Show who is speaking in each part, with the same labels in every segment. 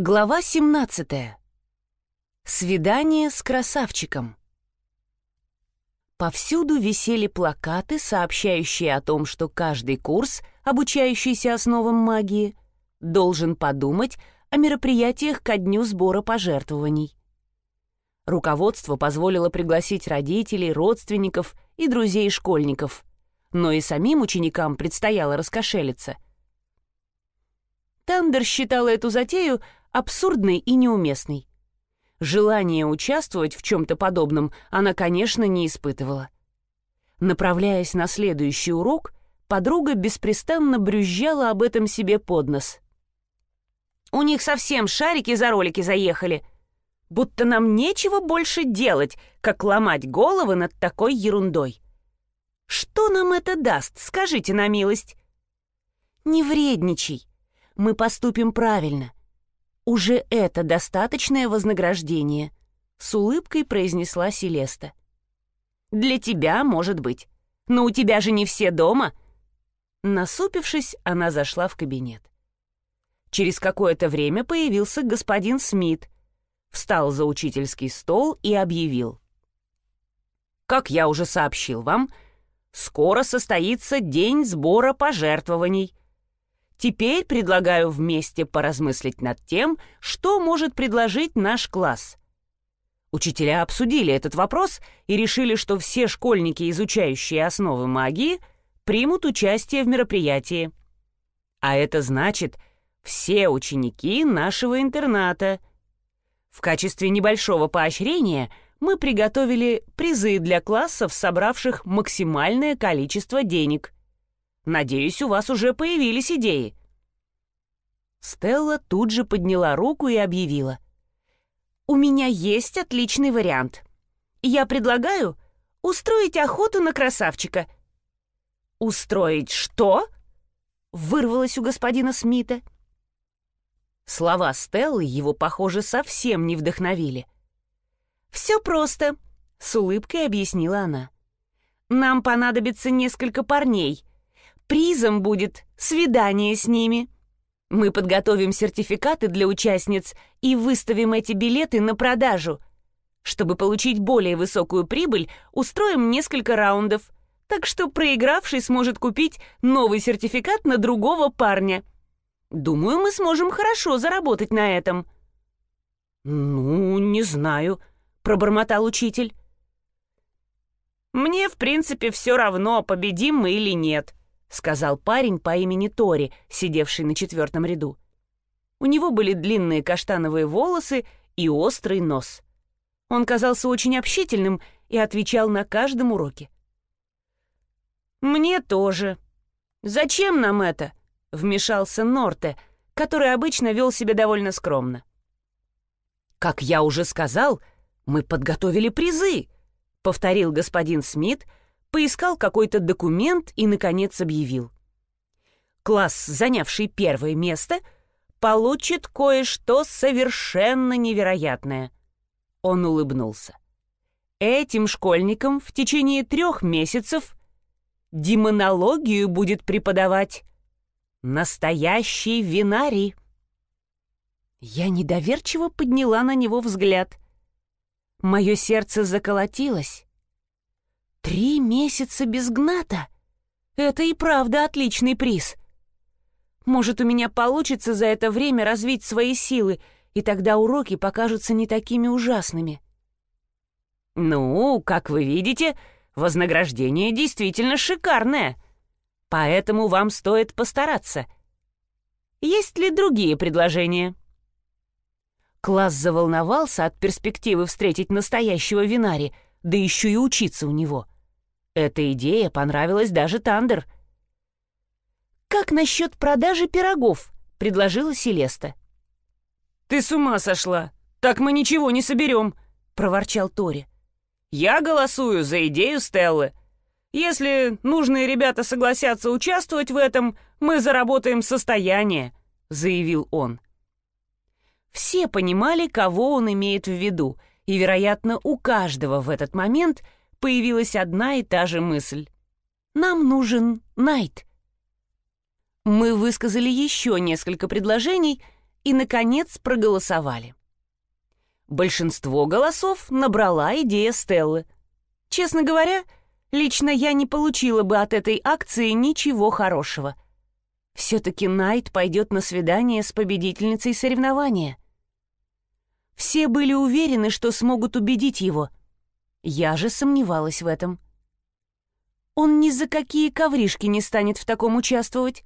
Speaker 1: Глава 17. Свидание с красавчиком. Повсюду висели плакаты, сообщающие о том, что каждый курс, обучающийся основам магии, должен подумать о мероприятиях ко дню сбора пожертвований. Руководство позволило пригласить родителей, родственников и друзей школьников, но и самим ученикам предстояло раскошелиться. Тандер считала эту затею – абсурдной и неуместной. Желание участвовать в чем-то подобном она, конечно, не испытывала. Направляясь на следующий урок, подруга беспрестанно брюзжала об этом себе под нос. «У них совсем шарики за ролики заехали. Будто нам нечего больше делать, как ломать головы над такой ерундой. Что нам это даст, скажите на милость?» «Не вредничай. Мы поступим правильно. «Уже это достаточное вознаграждение», — с улыбкой произнесла Селеста. «Для тебя, может быть. Но у тебя же не все дома». Насупившись, она зашла в кабинет. Через какое-то время появился господин Смит, встал за учительский стол и объявил. «Как я уже сообщил вам, скоро состоится день сбора пожертвований. Теперь предлагаю вместе поразмыслить над тем, что может предложить наш класс. Учителя обсудили этот вопрос и решили, что все школьники, изучающие основы магии, примут участие в мероприятии. А это значит, все ученики нашего интерната. В качестве небольшого поощрения мы приготовили призы для классов, собравших максимальное количество денег – Надеюсь, у вас уже появились идеи». Стелла тут же подняла руку и объявила. «У меня есть отличный вариант. Я предлагаю устроить охоту на красавчика». «Устроить что?» — вырвалось у господина Смита. Слова Стеллы его, похоже, совсем не вдохновили. «Все просто», — с улыбкой объяснила она. «Нам понадобится несколько парней, Призом будет свидание с ними. Мы подготовим сертификаты для участниц и выставим эти билеты на продажу. Чтобы получить более высокую прибыль, устроим несколько раундов, так что проигравший сможет купить новый сертификат на другого парня. Думаю, мы сможем хорошо заработать на этом». «Ну, не знаю», — пробормотал учитель. «Мне, в принципе, все равно, победим мы или нет», — сказал парень по имени Тори, сидевший на четвертом ряду. У него были длинные каштановые волосы и острый нос. Он казался очень общительным и отвечал на каждом уроке. «Мне тоже. Зачем нам это?» — вмешался Норте, который обычно вел себя довольно скромно. «Как я уже сказал, мы подготовили призы», — повторил господин Смит — поискал какой-то документ и, наконец, объявил. Класс, занявший первое место, получит кое-что совершенно невероятное. Он улыбнулся. Этим школьникам в течение трех месяцев демонологию будет преподавать настоящий винарий. Я недоверчиво подняла на него взгляд. Мое сердце заколотилось. Три месяца без гната? Это и правда отличный приз. Может, у меня получится за это время развить свои силы, и тогда уроки покажутся не такими ужасными. Ну, как вы видите, вознаграждение действительно шикарное. Поэтому вам стоит постараться. Есть ли другие предложения? Класс заволновался от перспективы встретить настоящего винари, да еще и учиться у него — эта идея понравилась даже Тандер. «Как насчет продажи пирогов?» — предложила Селеста. «Ты с ума сошла! Так мы ничего не соберем!» — проворчал Тори. «Я голосую за идею Стеллы. Если нужные ребята согласятся участвовать в этом, мы заработаем состояние», — заявил он. Все понимали, кого он имеет в виду, и, вероятно, у каждого в этот момент — появилась одна и та же мысль. «Нам нужен Найт». Мы высказали еще несколько предложений, и, наконец, проголосовали. Большинство голосов набрала идея Стеллы. Честно говоря, лично я не получила бы от этой акции ничего хорошего. Все-таки Найт пойдет на свидание с победительницей соревнования. Все были уверены, что смогут убедить его. Я же сомневалась в этом. Он ни за какие ковришки не станет в таком участвовать.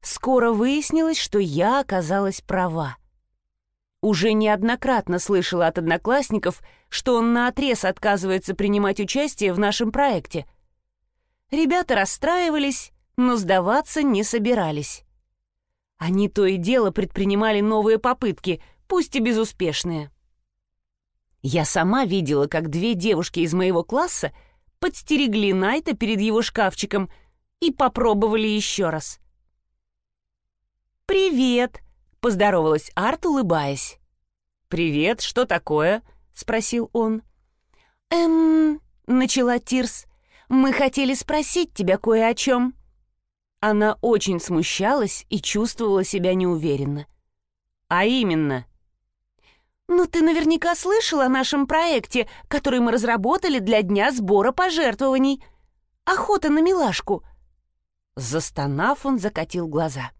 Speaker 1: Скоро выяснилось, что я оказалась права. Уже неоднократно слышала от одноклассников, что он наотрез отказывается принимать участие в нашем проекте. Ребята расстраивались, но сдаваться не собирались. Они то и дело предпринимали новые попытки, пусть и безуспешные. Я сама видела, как две девушки из моего класса подстерегли Найта перед его шкафчиком и попробовали еще раз. «Привет!» Поздоровалась Арт, улыбаясь. «Привет, что такое?» — спросил он. «Эм...» — начала Тирс. «Мы хотели спросить тебя кое о чем». Она очень смущалась и чувствовала себя неуверенно. «А именно?» «Ну, ты наверняка слышал о нашем проекте, который мы разработали для Дня сбора пожертвований. Охота на милашку». Застонав, он закатил глаза.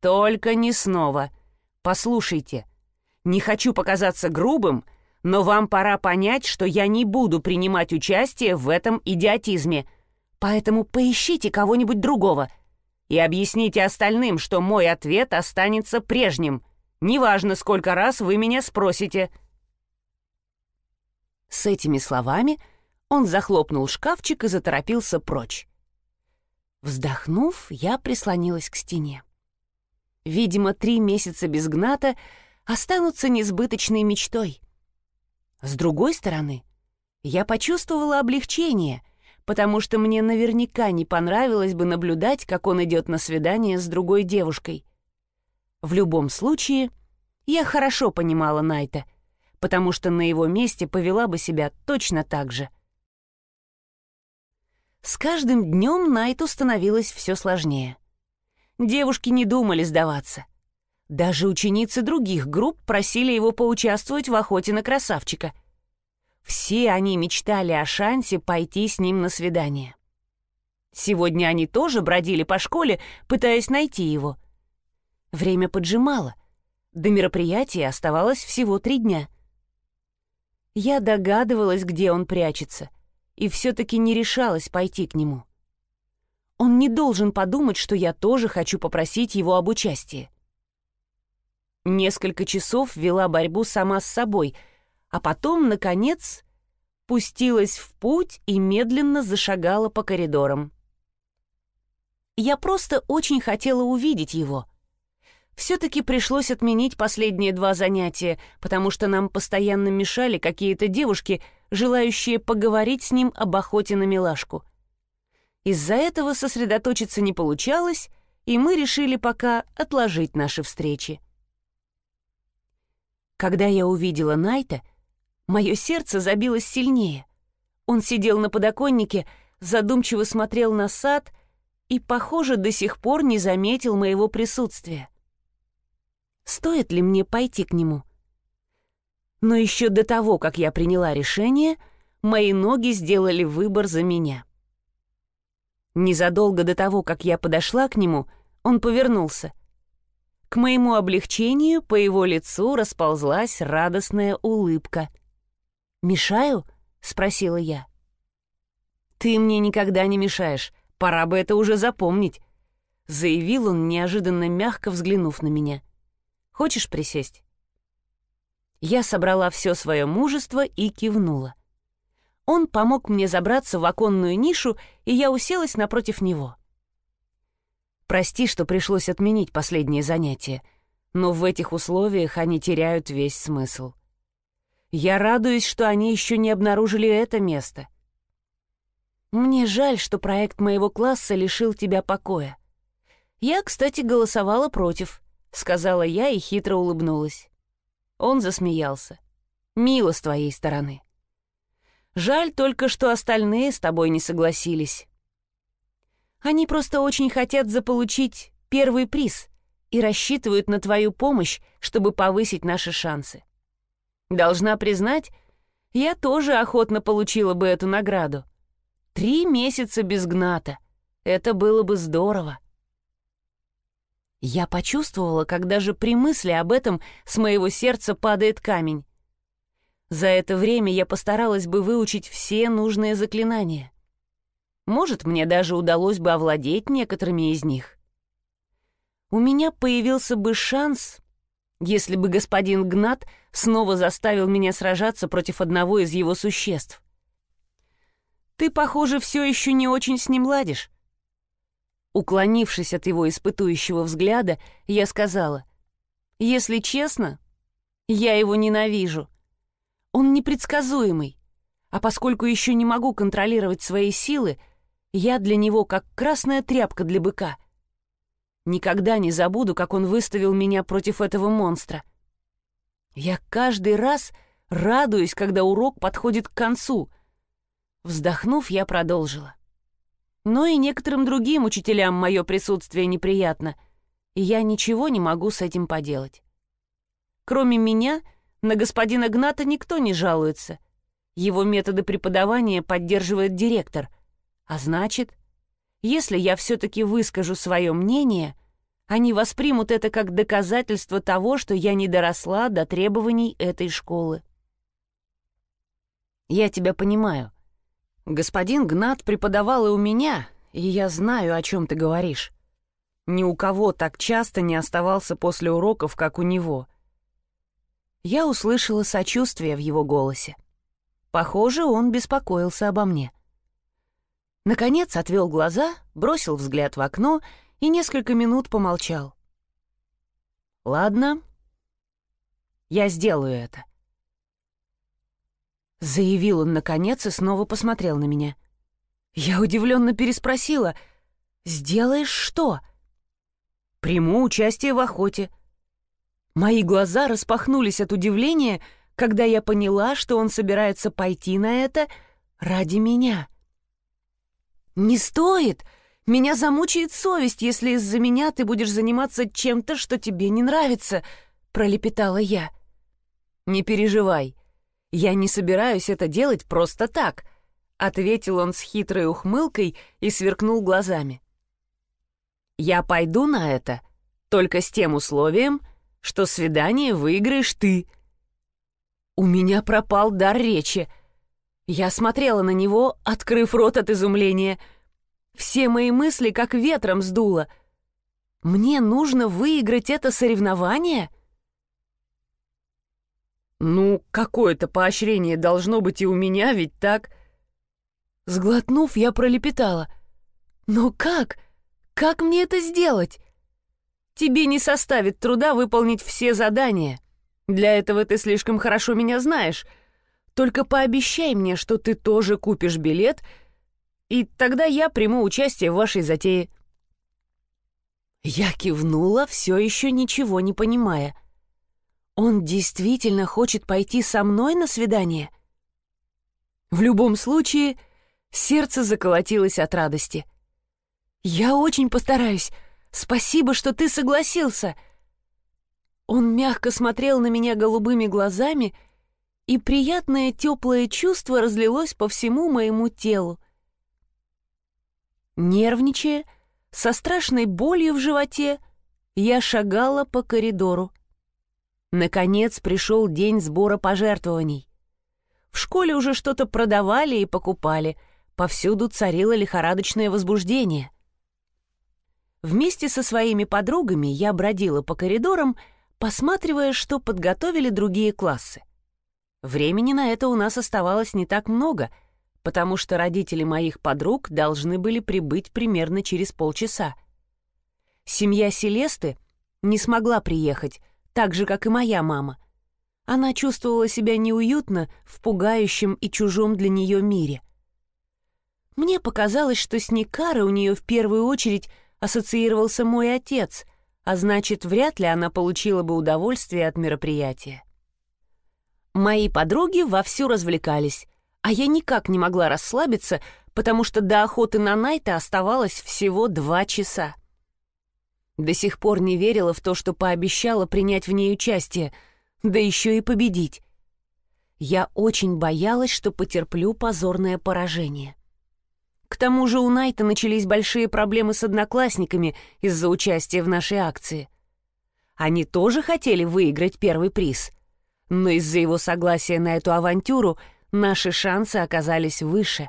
Speaker 1: «Только не снова. Послушайте, не хочу показаться грубым, но вам пора понять, что я не буду принимать участие в этом идиотизме. Поэтому поищите кого-нибудь другого и объясните остальным, что мой ответ останется прежним. Неважно, сколько раз вы меня спросите». С этими словами он захлопнул шкафчик и заторопился прочь. Вздохнув, я прислонилась к стене. Видимо, три месяца без Гната останутся несбыточной мечтой. С другой стороны, я почувствовала облегчение, потому что мне наверняка не понравилось бы наблюдать, как он идет на свидание с другой девушкой. В любом случае, я хорошо понимала Найта, потому что на его месте повела бы себя точно так же. С каждым днем Найту становилось все сложнее — Девушки не думали сдаваться. Даже ученицы других групп просили его поучаствовать в охоте на красавчика. Все они мечтали о шансе пойти с ним на свидание. Сегодня они тоже бродили по школе, пытаясь найти его. Время поджимало. До мероприятия оставалось всего три дня. Я догадывалась, где он прячется, и все-таки не решалась пойти к нему. Он не должен подумать, что я тоже хочу попросить его об участии. Несколько часов вела борьбу сама с собой, а потом, наконец, пустилась в путь и медленно зашагала по коридорам. Я просто очень хотела увидеть его. Все-таки пришлось отменить последние два занятия, потому что нам постоянно мешали какие-то девушки, желающие поговорить с ним об охоте на милашку — из-за этого сосредоточиться не получалось, и мы решили пока отложить наши встречи. Когда я увидела Найта, мое сердце забилось сильнее. Он сидел на подоконнике, задумчиво смотрел на сад и, похоже, до сих пор не заметил моего присутствия. Стоит ли мне пойти к нему? Но еще до того, как я приняла решение, мои ноги сделали выбор за меня. Незадолго до того, как я подошла к нему, он повернулся. К моему облегчению по его лицу расползлась радостная улыбка. «Мешаю?» — спросила я. «Ты мне никогда не мешаешь, пора бы это уже запомнить», — заявил он, неожиданно мягко взглянув на меня. «Хочешь присесть?» Я собрала все свое мужество и кивнула. Он помог мне забраться в оконную нишу, и я уселась напротив него. Прости, что пришлось отменить последнее занятие, но в этих условиях они теряют весь смысл. Я радуюсь, что они еще не обнаружили это место. Мне жаль, что проект моего класса лишил тебя покоя. Я, кстати, голосовала против, сказала я и хитро улыбнулась. Он засмеялся. Мило с твоей стороны. Жаль только, что остальные с тобой не согласились. Они просто очень хотят заполучить первый приз, и рассчитывают на твою помощь, чтобы повысить наши шансы. Должна признать, я тоже охотно получила бы эту награду. Три месяца без гната. Это было бы здорово. Я почувствовала, как даже при мысли об этом с моего сердца падает камень. За это время я постаралась бы выучить все нужные заклинания. Может, мне даже удалось бы овладеть некоторыми из них. У меня появился бы шанс, если бы господин Гнат снова заставил меня сражаться против одного из его существ. Ты, похоже, все еще не очень с ним ладишь. Уклонившись от его испытующего взгляда, я сказала, «Если честно, я его ненавижу. Он непредсказуемый, а поскольку еще не могу контролировать свои силы, я для него как красная тряпка для быка. Никогда не забуду, как он выставил меня против этого монстра. Я каждый раз радуюсь, когда урок подходит к концу. Вздохнув, я продолжила. Но и некоторым другим учителям мое присутствие неприятно, и я ничего не могу с этим поделать. Кроме меня, на господина Гната никто не жалуется. Его методы преподавания поддерживает директор. А значит, если я все-таки выскажу свое мнение, они воспримут это как доказательство того, что я не доросла до требований этой школы. Я тебя понимаю. Господин Гнат преподавал и у меня, и я знаю, о чем ты говоришь. Ни у кого так часто не оставался после уроков, как у него. Я услышала сочувствие в его голосе. Похоже, он беспокоился обо мне. Наконец отвел глаза, бросил взгляд в окно и несколько минут помолчал. «Ладно, я сделаю это», Заявил он наконец и снова посмотрел на меня. Я удивленно переспросила. «Сделаешь что?» «Приму участие в охоте». Мои глаза распахнулись от удивления, когда я поняла, что он собирается пойти на это ради меня. «Не стоит! Меня замучает совесть, если из-за меня ты будешь заниматься чем-то, что тебе не нравится», — пролепетала я. «Не переживай. «Я не собираюсь это делать просто так», — ответил он с хитрой ухмылкой и сверкнул глазами. «Я пойду на это, только с тем условием, что свидание выиграешь ты». У меня пропал дар речи. Я смотрела на него, открыв рот от изумления. Все мои мысли как ветром сдуло. «Мне нужно выиграть это соревнование?» «Ну, какое-то поощрение должно быть и у меня, ведь так?» Сглотнув, я пролепетала. «Но как? Как мне это сделать?» «Тебе не составит труда выполнить все задания. Для этого ты слишком хорошо меня знаешь. Только пообещай мне, что ты тоже купишь билет, и тогда я приму участие в вашей затее». Я кивнула, все еще ничего не понимая. Он действительно хочет пойти со мной на свидание? В любом случае, сердце заколотилось от радости. «Я очень постараюсь. Спасибо, что ты согласился». Он мягко смотрел на меня голубыми глазами, и приятное теплое чувство разлилось по всему моему телу. Нервничая, со страшной болью в животе, я шагала по коридору. Наконец пришел день сбора пожертвований. В школе уже что-то продавали и покупали, повсюду царило лихорадочное возбуждение. Вместе со своими подругами я бродила по коридорам, посматривая, что подготовили другие классы. Времени на это у нас оставалось не так много, потому что родители моих подруг должны были прибыть примерно через полчаса. Семья Селесты не смогла приехать, так же, как и моя мама. Она чувствовала себя неуютно в пугающем и чужом для нее мире. Мне показалось, что с Никарой у нее в первую очередь ассоциировался мой отец, а значит, вряд ли она получила бы удовольствие от мероприятия. Мои подруги вовсю развлекались, а я никак не могла расслабиться, потому что до охоты на Найта оставалось всего два часа. До сих пор не верила в то, что пообещала принять в ней участие, да еще и победить. Я очень боялась, что потерплю позорное поражение. К тому же у Найта начались большие проблемы с одноклассниками из-за участия в нашей акции. Они тоже хотели выиграть первый приз, но из-за его согласия на эту авантюру наши шансы оказались выше.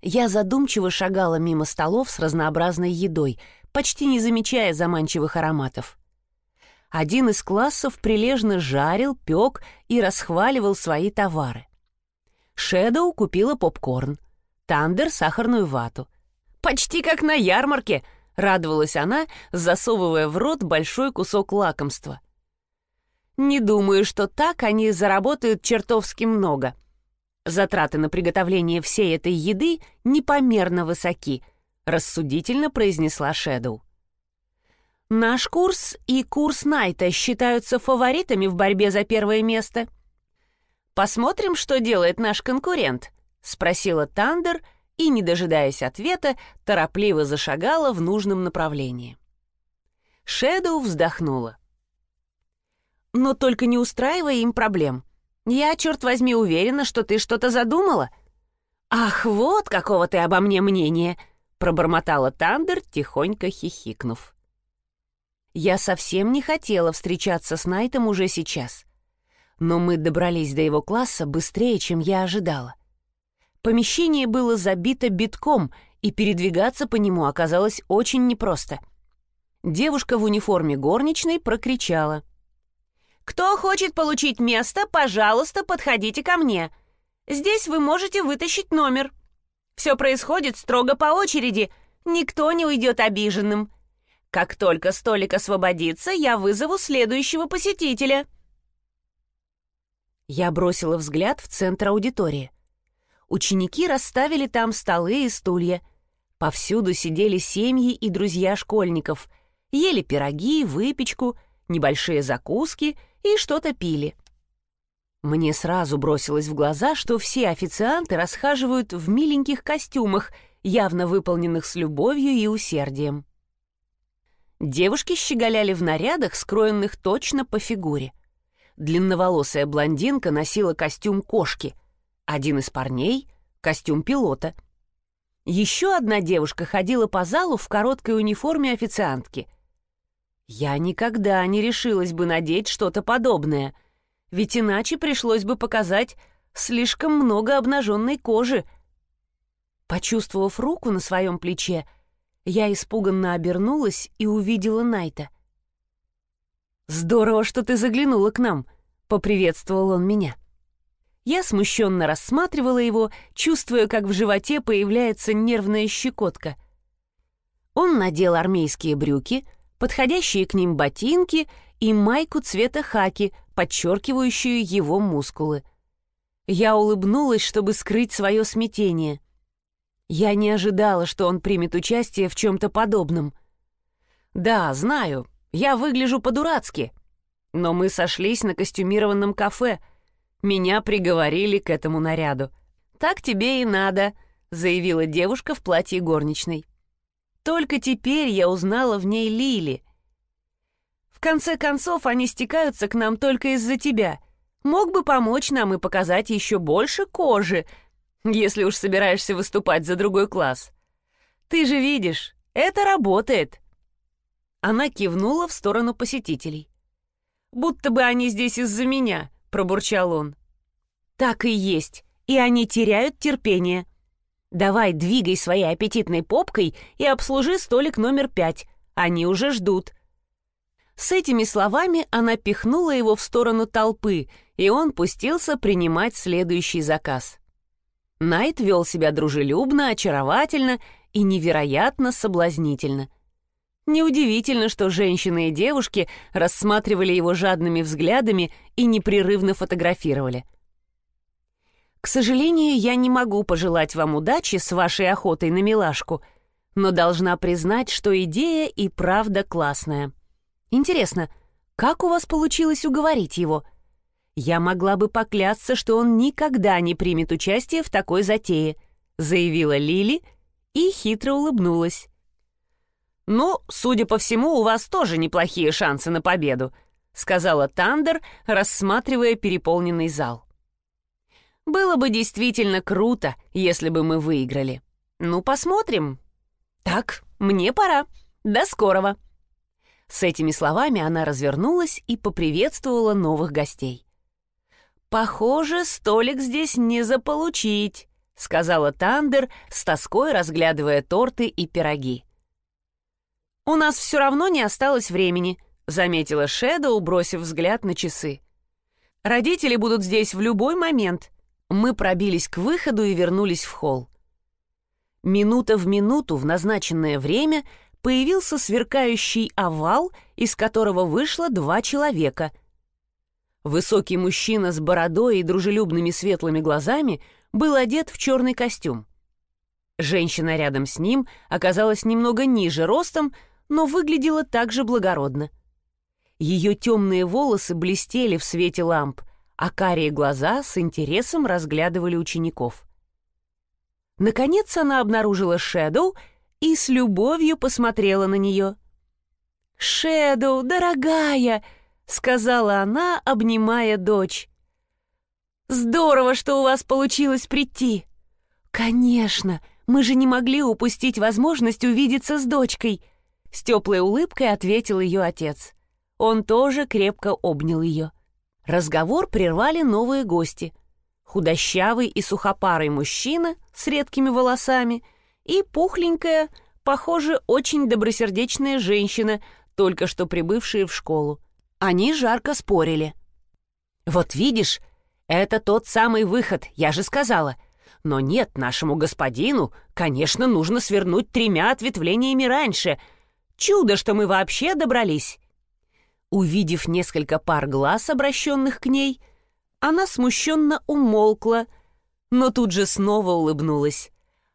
Speaker 1: Я задумчиво шагала мимо столов с разнообразной едой, почти не замечая заманчивых ароматов. Один из классов прилежно жарил, пек и расхваливал свои товары. Шэдоу купила попкорн, Тандер — сахарную вату. «Почти как на ярмарке!» — радовалась она, засовывая в рот большой кусок лакомства. «Не думаю, что так они заработают чертовски много. Затраты на приготовление всей этой еды непомерно высоки», — рассудительно произнесла Шэдоу. «Наш курс и курс Найта считаются фаворитами в борьбе за первое место», Посмотрим, что делает наш конкурент», — спросила Тандер и, не дожидаясь ответа, торопливо зашагала в нужном направлении. Шэдоу вздохнула. «Но только не устраивай им проблем. Я, черт возьми, уверена, что ты что-то задумала». «Ах, вот какого ты обо мне мнения!» — пробормотала Тандер, тихонько хихикнув. Я совсем не хотела встречаться с Найтом уже сейчас но мы добрались до его класса быстрее, чем я ожидала. Помещение было забито битком, и передвигаться по нему оказалось очень непросто. Девушка в униформе горничной прокричала. «Кто хочет получить место, пожалуйста, подходите ко мне. Здесь вы можете вытащить номер. Все происходит строго по очереди, никто не уйдет обиженным. Как только столик освободится, я вызову следующего посетителя». Я бросила взгляд в центр аудитории. Ученики расставили там столы и стулья. Повсюду сидели семьи и друзья школьников, ели пироги, выпечку, небольшие закуски и что-то пили. Мне сразу бросилось в глаза, что все официанты расхаживают в миленьких костюмах, явно выполненных с любовью и усердием. Девушки щеголяли в нарядах, скроенных точно по фигуре. Длинноволосая блондинка носила костюм кошки, один из парней — костюм пилота. Еще одна девушка ходила по залу в короткой униформе официантки. Я никогда не решилась бы надеть что-то подобное, ведь иначе пришлось бы показать слишком много обнаженной кожи. Почувствовав руку на своем плече, я испуганно обернулась и увидела Найта — «Здорово, что ты заглянула к нам», — поприветствовал он меня. Я смущенно рассматривала его, чувствуя, как в животе появляется нервная щекотка. Он надел армейские брюки, подходящие к ним ботинки и майку цвета хаки, подчеркивающую его мускулы. Я улыбнулась, чтобы скрыть свое смятение. Я не ожидала, что он примет участие в чем-то подобном. «Да, знаю, я выгляжу по-дурацки. Но мы сошлись на костюмированном кафе. Меня приговорили к этому наряду. «Так тебе и надо», — заявила девушка в платье горничной. Только теперь я узнала в ней Лили. В конце концов, они стекаются к нам только из-за тебя. Мог бы помочь нам и показать еще больше кожи, если уж собираешься выступать за другой класс. Ты же видишь, это работает. Она кивнула в сторону посетителей. «Будто бы они здесь из-за меня», — пробурчал он. «Так и есть, и они теряют терпение. Давай двигай своей аппетитной попкой и обслужи столик номер пять. Они уже ждут». С этими словами она пихнула его в сторону толпы, и он пустился принимать следующий заказ. Найт вел себя дружелюбно, очаровательно и невероятно соблазнительно — Неудивительно, что женщины и девушки рассматривали его жадными взглядами и непрерывно фотографировали. К сожалению, я не могу пожелать вам удачи с вашей охотой на милашку, но должна признать, что идея и правда классная. Интересно, как у вас получилось уговорить его? Я могла бы поклясться, что он никогда не примет участие в такой затее, заявила Лили и хитро улыбнулась. «Ну, судя по всему, у вас тоже неплохие шансы на победу», — сказала Тандер, рассматривая переполненный зал. «Было бы действительно круто, если бы мы выиграли. Ну, посмотрим. Так, мне пора. До скорого». С этими словами она развернулась и поприветствовала новых гостей. «Похоже, столик здесь не заполучить», — сказала Тандер, с тоской разглядывая торты и пироги. «У нас все равно не осталось времени», — заметила Шэдоу, бросив взгляд на часы. «Родители будут здесь в любой момент». Мы пробились к выходу и вернулись в холл. Минута в минуту в назначенное время появился сверкающий овал, из которого вышло два человека. Высокий мужчина с бородой и дружелюбными светлыми глазами был одет в черный костюм. Женщина рядом с ним оказалась немного ниже ростом, но выглядела также благородно. Ее темные волосы блестели в свете ламп, а карие глаза с интересом разглядывали учеников. Наконец она обнаружила Шэдоу и с любовью посмотрела на нее. «Шэдоу, дорогая!» — сказала она, обнимая дочь. «Здорово, что у вас получилось прийти!» «Конечно! Мы же не могли упустить возможность увидеться с дочкой!» С теплой улыбкой ответил ее отец. Он тоже крепко обнял ее. Разговор прервали новые гости. Худощавый и сухопарый мужчина с редкими волосами и пухленькая, похоже, очень добросердечная женщина, только что прибывшая в школу. Они жарко спорили. «Вот видишь, это тот самый выход, я же сказала. Но нет, нашему господину, конечно, нужно свернуть тремя ответвлениями раньше — Чудо, что мы вообще добрались!» Увидев несколько пар глаз, обращенных к ней, она смущенно умолкла, но тут же снова улыбнулась.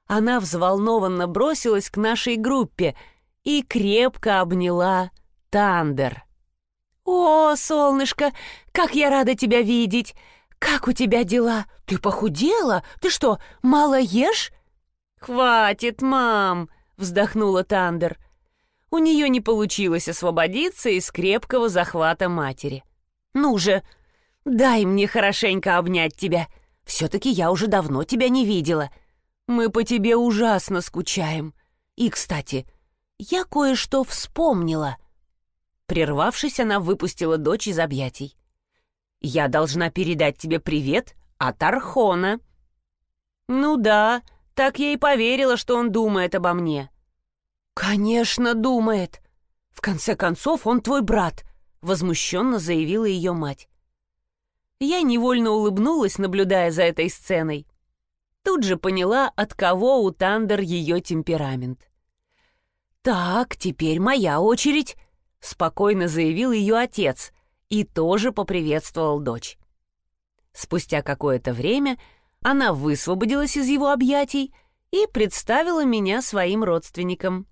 Speaker 1: Она взволнованно бросилась к нашей группе и крепко обняла Тандер. «О, солнышко, как я рада тебя видеть! Как у тебя дела? Ты похудела? Ты что, мало ешь?» «Хватит, мам!» — вздохнула Тандер у нее не получилось освободиться из крепкого захвата матери. «Ну же, дай мне хорошенько обнять тебя. Все-таки я уже давно тебя не видела. Мы по тебе ужасно скучаем. И, кстати, я кое-что вспомнила». Прервавшись, она выпустила дочь из объятий. «Я должна передать тебе привет от Архона». «Ну да, так я и поверила, что он думает обо мне». «Конечно, думает. В конце концов, он твой брат», — возмущенно заявила ее мать. Я невольно улыбнулась, наблюдая за этой сценой. Тут же поняла, от кого у Тандер ее темперамент. «Так, теперь моя очередь», — спокойно заявил ее отец и тоже поприветствовал дочь. Спустя какое-то время она высвободилась из его объятий и представила меня своим родственникам.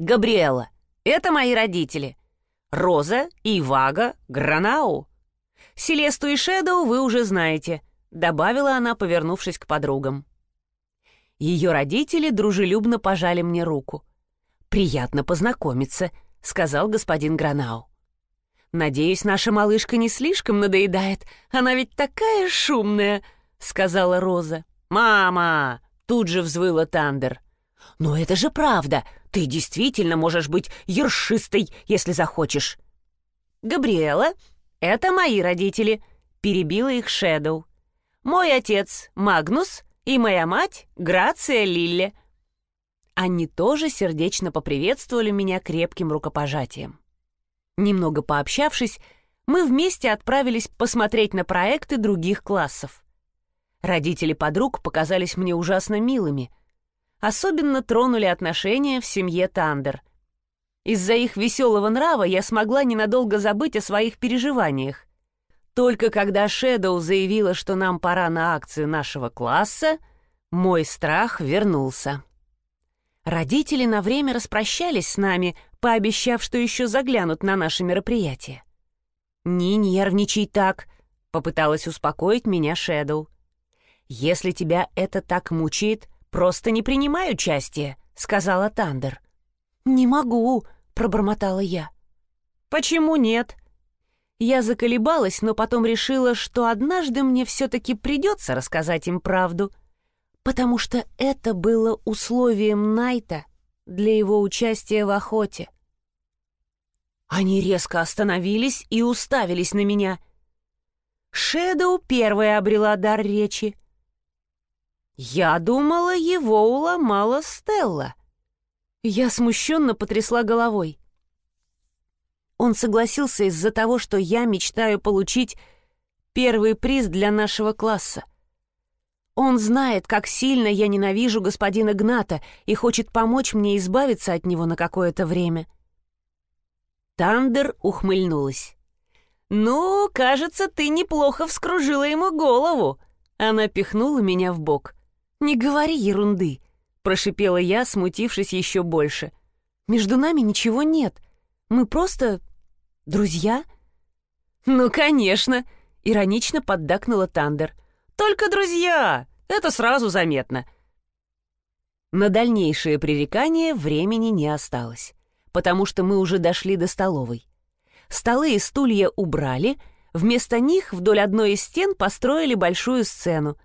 Speaker 1: Габриэла, это мои родители. Роза, Ивага, Гранау. Селесту и Шэдоу вы уже знаете», — добавила она, повернувшись к подругам. Ее родители дружелюбно пожали мне руку. «Приятно познакомиться», — сказал господин Гранау. «Надеюсь, наша малышка не слишком надоедает. Она ведь такая шумная», — сказала Роза. «Мама!» — тут же взвыла Тандер. «Но это же правда. Ты действительно можешь быть ершистой, если захочешь». «Габриэла, это мои родители», — перебила их Шэдоу. «Мой отец Магнус и моя мать Грация Лилле». Они тоже сердечно поприветствовали меня крепким рукопожатием. Немного пообщавшись, мы вместе отправились посмотреть на проекты других классов. Родители подруг показались мне ужасно милыми — особенно тронули отношения в семье Тандер. Из-за их веселого нрава я смогла ненадолго забыть о своих переживаниях. Только когда Шэдоу заявила, что нам пора на акцию нашего класса, мой страх вернулся. Родители на время распрощались с нами, пообещав, что еще заглянут на наше мероприятие. «Не нервничай так», — попыталась успокоить меня Шэдоу. «Если тебя это так мучает, просто не принимай участия», — сказала Тандер. «Не могу», — пробормотала я. «Почему нет?» Я заколебалась, но потом решила, что однажды мне все-таки придется рассказать им правду, потому что это было условием Найта для его участия в охоте. Они резко остановились и уставились на меня. Шэдоу первая обрела дар речи. Я думала, его уломала Стелла. Я смущенно потрясла головой. Он согласился из-за того, что я мечтаю получить первый приз для нашего класса. Он знает, как сильно я ненавижу господина Гната и хочет помочь мне избавиться от него на какое-то время. Тандер ухмыльнулась. «Ну, кажется, ты неплохо вскружила ему голову». Она пихнула меня в бок. «Не говори ерунды», — прошипела я, смутившись еще больше. «Между нами ничего нет. Мы просто «Друзья?» «Ну, конечно!» — иронично поддакнула Тандер. «Только друзья! Это сразу заметно!» На дальнейшее пререкание времени не осталось, потому что мы уже дошли до столовой. Столы и стулья убрали, вместо них вдоль одной из стен построили большую сцену.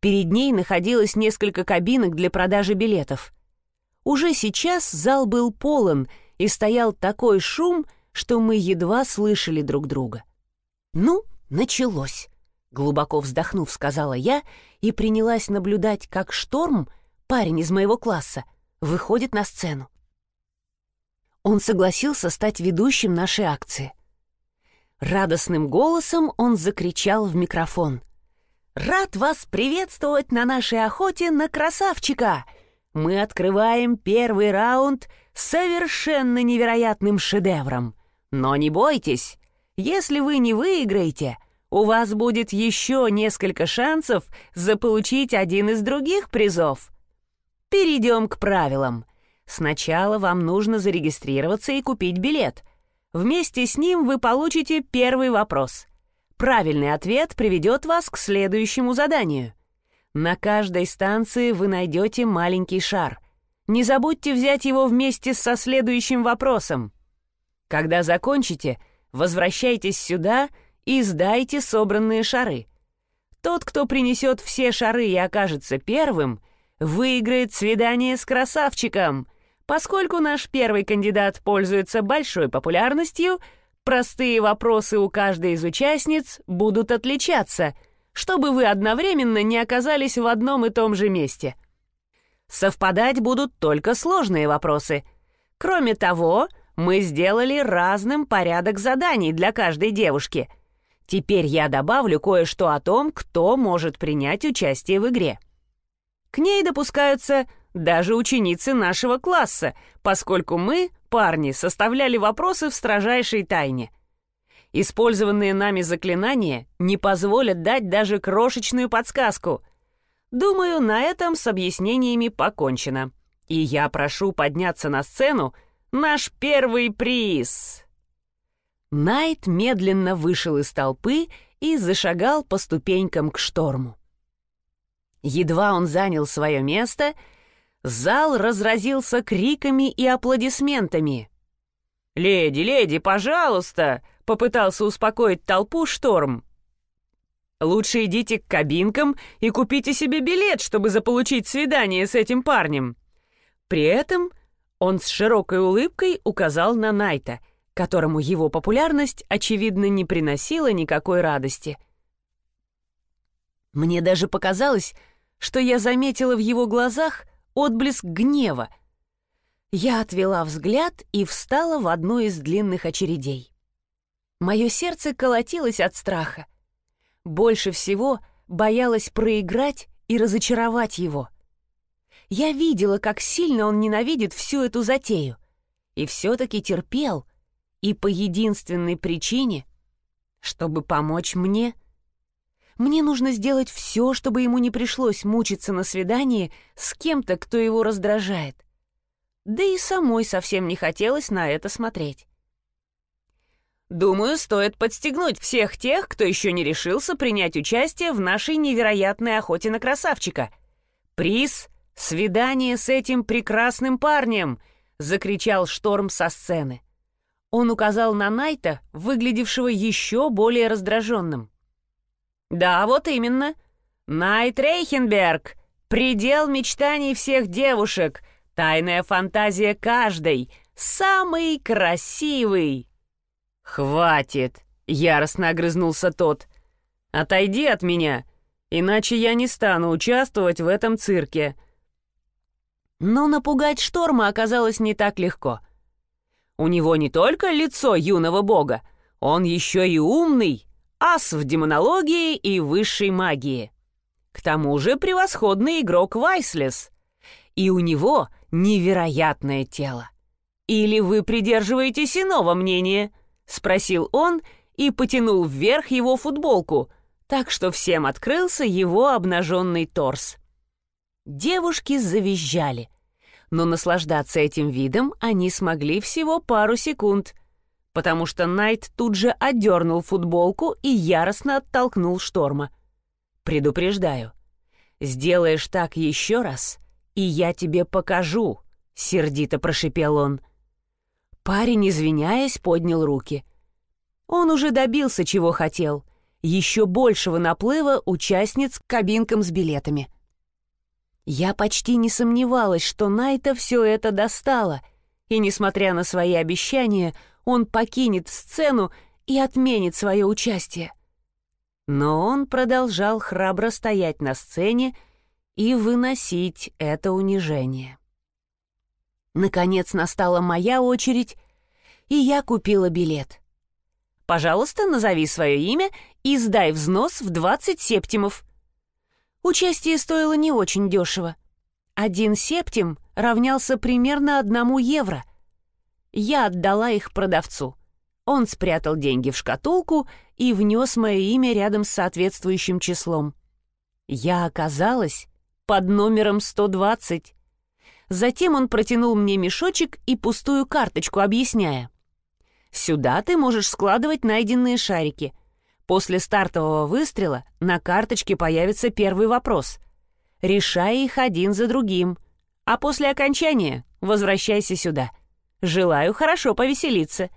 Speaker 1: Перед ней находилось несколько кабинок для продажи билетов. Уже сейчас зал был полон, и стоял такой шум — что мы едва слышали друг друга. «Ну, началось!» — глубоко вздохнув, сказала я и принялась наблюдать, как Шторм, парень из моего класса, выходит на сцену. Он согласился стать ведущим нашей акции. Радостным голосом он закричал в микрофон. «Рад вас приветствовать на нашей охоте на красавчика! Мы открываем первый раунд совершенно невероятным шедевром. Но не бойтесь, если вы не выиграете, у вас будет еще несколько шансов заполучить один из других призов. Перейдем к правилам. Сначала вам нужно зарегистрироваться и купить билет. Вместе с ним вы получите первый вопрос. Правильный ответ приведет вас к следующему заданию. На каждой станции вы найдете маленький шар. Не забудьте взять его вместе со следующим вопросом. Когда закончите, возвращайтесь сюда и сдайте собранные шары. Тот, кто принесет все шары и окажется первым, выиграет свидание с красавчиком. Поскольку наш первый кандидат пользуется большой популярностью, простые вопросы у каждой из участниц будут отличаться, чтобы вы одновременно не оказались в одном и том же месте. Совпадать будут только сложные вопросы. Кроме того, мы сделали разным порядок заданий для каждой девушки. Теперь я добавлю кое-что о том, кто может принять участие в игре. К ней допускаются даже ученицы нашего класса, поскольку мы, парни, составляли вопросы в строжайшей тайне. Использованные нами заклинания не позволят дать даже крошечную подсказку. Думаю, на этом с объяснениями покончено. И я прошу подняться на сцену Наш первый приз!» Найт медленно вышел из толпы и зашагал по ступенькам к шторму. Едва он занял свое место, зал разразился криками и аплодисментами. «Леди, леди, пожалуйста!» — попытался успокоить толпу шторм. «Лучше идите к кабинкам и купите себе билет, чтобы заполучить свидание с этим парнем». При этом он с широкой улыбкой указал на Найта, которому его популярность, очевидно, не приносила никакой радости. Мне даже показалось, что я заметила в его глазах отблеск гнева. Я отвела взгляд и встала в одну из длинных очередей. Мое сердце колотилось от страха. Больше всего боялась проиграть и разочаровать его — я видела, как сильно он ненавидит всю эту затею. И все-таки терпел. И по единственной причине, чтобы помочь мне. Мне нужно сделать все, чтобы ему не пришлось мучиться на свидании с кем-то, кто его раздражает. Да и самой совсем не хотелось на это смотреть. Думаю, стоит подстегнуть всех тех, кто еще не решился принять участие в нашей невероятной охоте на красавчика. Приз Свидание с этим прекрасным парнем. — закричал Шторм со сцены. Он указал на Найта, выглядевшего еще более раздраженным. «Да, вот именно. Найт Рейхенберг, предел мечтаний всех девушек, тайная фантазия каждой, самый красивый». «Хватит!» — яростно огрызнулся тот. «Отойди от меня, иначе я не стану участвовать в этом цирке». Но напугать Шторма оказалось не так легко — у него не только лицо юного бога, он еще и умный, ас в демонологии и высшей магии. К тому же превосходный игрок Вайслес. И у него невероятное тело. «Или вы придерживаетесь иного мнения?» — спросил он и потянул вверх его футболку, так что всем открылся его обнаженный торс. Девушки завизжали — но наслаждаться этим видом они смогли всего пару секунд, потому что Найт тут же отдернул футболку и яростно оттолкнул шторма. «Предупреждаю, сделаешь так еще раз, и я тебе покажу», — сердито прошипел он. Парень, извиняясь, поднял руки. Он уже добился, чего хотел. Еще большего наплыва участниц к кабинкам с билетами — я почти не сомневалась, что Найта все это достало, и, несмотря на свои обещания, он покинет сцену и отменит свое участие. Но он продолжал храбро стоять на сцене и выносить это унижение. Наконец настала моя очередь, и я купила билет. «Пожалуйста, назови свое имя и сдай взнос в 20 септимов», Участие стоило не очень дешево. Один септим равнялся примерно одному евро. Я отдала их продавцу. Он спрятал деньги в шкатулку и внес мое имя рядом с соответствующим числом. Я оказалась под номером 120. Затем он протянул мне мешочек и пустую карточку, объясняя. «Сюда ты можешь складывать найденные шарики. После стартового выстрела на карточке появится первый вопрос. Решай их один за другим. А после окончания возвращайся сюда. Желаю хорошо повеселиться.